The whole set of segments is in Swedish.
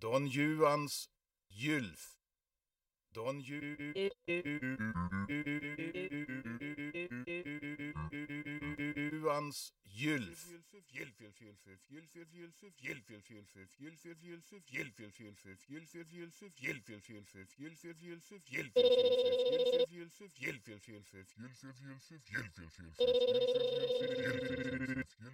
Don Juans gylf. Don Juans gylf.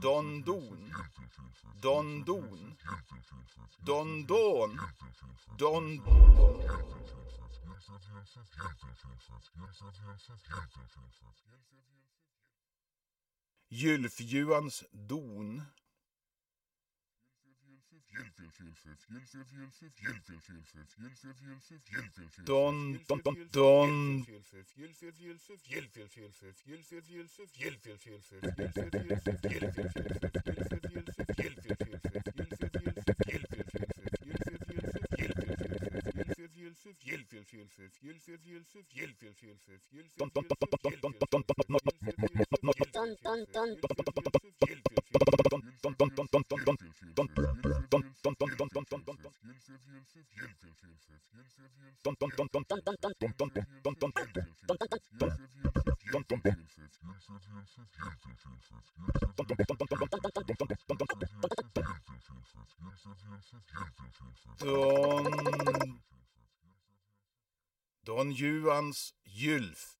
Don Don. Don Don. Don Don. Don Gylf-Juans Don. Don, Don, don, don. Don... Don Juans gylf.